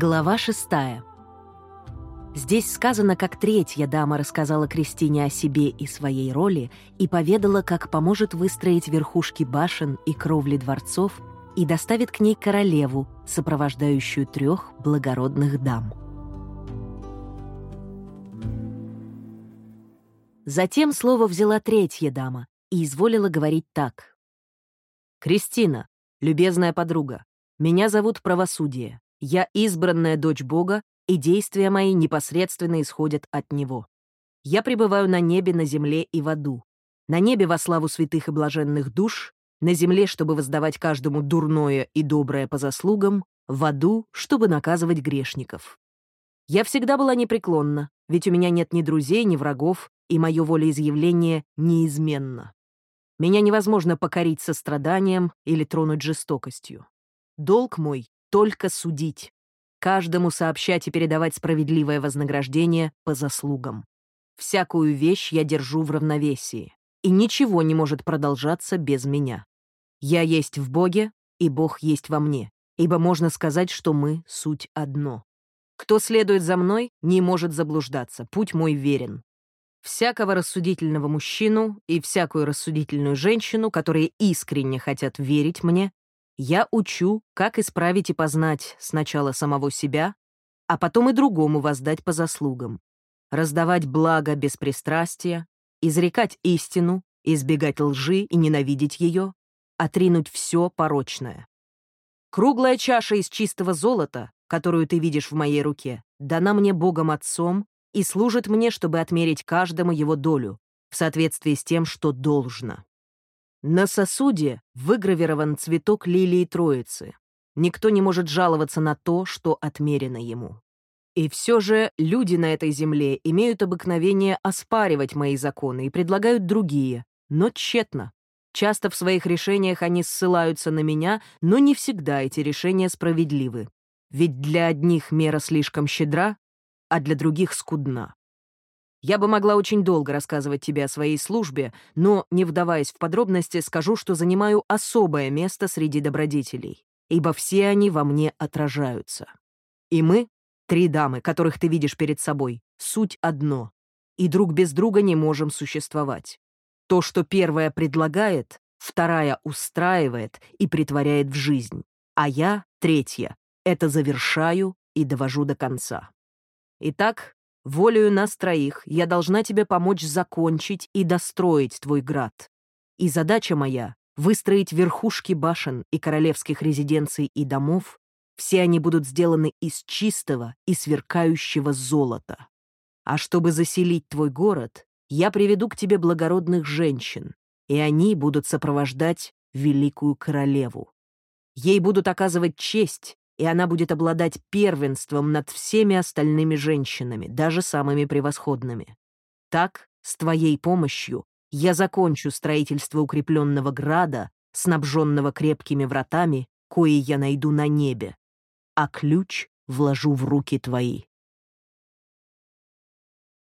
Глава шестая. Здесь сказано, как третья дама рассказала Кристине о себе и своей роли и поведала, как поможет выстроить верхушки башен и кровли дворцов и доставит к ней королеву, сопровождающую трех благородных дам. Затем слово взяла третья дама и изволила говорить так. «Кристина, любезная подруга, меня зовут Правосудие. Я избранная дочь Бога, и действия мои непосредственно исходят от Него. Я пребываю на небе, на земле и в аду. На небе во славу святых и блаженных душ, на земле, чтобы воздавать каждому дурное и доброе по заслугам, в аду, чтобы наказывать грешников. Я всегда была непреклонна, ведь у меня нет ни друзей, ни врагов, и мое волеизъявление неизменно. Меня невозможно покорить состраданием или тронуть жестокостью. Долг мой только судить. Каждому сообщать и передавать справедливое вознаграждение по заслугам. Всякую вещь я держу в равновесии, и ничего не может продолжаться без меня. Я есть в Боге, и Бог есть во мне, ибо можно сказать, что мы — суть одно. Кто следует за мной, не может заблуждаться, путь мой верен. Всякого рассудительного мужчину и всякую рассудительную женщину, которые искренне хотят верить мне, я учу, как исправить и познать сначала самого себя, а потом и другому воздать по заслугам, раздавать благо без пристрастия, изрекать истину, избегать лжи и ненавидеть ее, отринуть все порочное. Круглая чаша из чистого золота, которую ты видишь в моей руке, дана мне Богом Отцом и служит мне, чтобы отмерить каждому его долю в соответствии с тем, что должно. На сосуде выгравирован цветок лилии Троицы. Никто не может жаловаться на то, что отмерено ему. И все же люди на этой земле имеют обыкновение оспаривать мои законы и предлагают другие, но тщетно. Часто в своих решениях они ссылаются на меня, но не всегда эти решения справедливы. Ведь для одних мера слишком щедра, а для других скудна. Я бы могла очень долго рассказывать тебе о своей службе, но, не вдаваясь в подробности, скажу, что занимаю особое место среди добродетелей, ибо все они во мне отражаются. И мы, три дамы, которых ты видишь перед собой, суть одно, и друг без друга не можем существовать. То, что первая предлагает, вторая устраивает и притворяет в жизнь, а я, третья, это завершаю и довожу до конца. Итак, Волею нас троих я должна тебе помочь закончить и достроить твой град. И задача моя — выстроить верхушки башен и королевских резиденций и домов. Все они будут сделаны из чистого и сверкающего золота. А чтобы заселить твой город, я приведу к тебе благородных женщин, и они будут сопровождать великую королеву. Ей будут оказывать честь и она будет обладать первенством над всеми остальными женщинами, даже самыми превосходными. Так, с твоей помощью, я закончу строительство укрепленного града, снабженного крепкими вратами, кои я найду на небе, а ключ вложу в руки твои.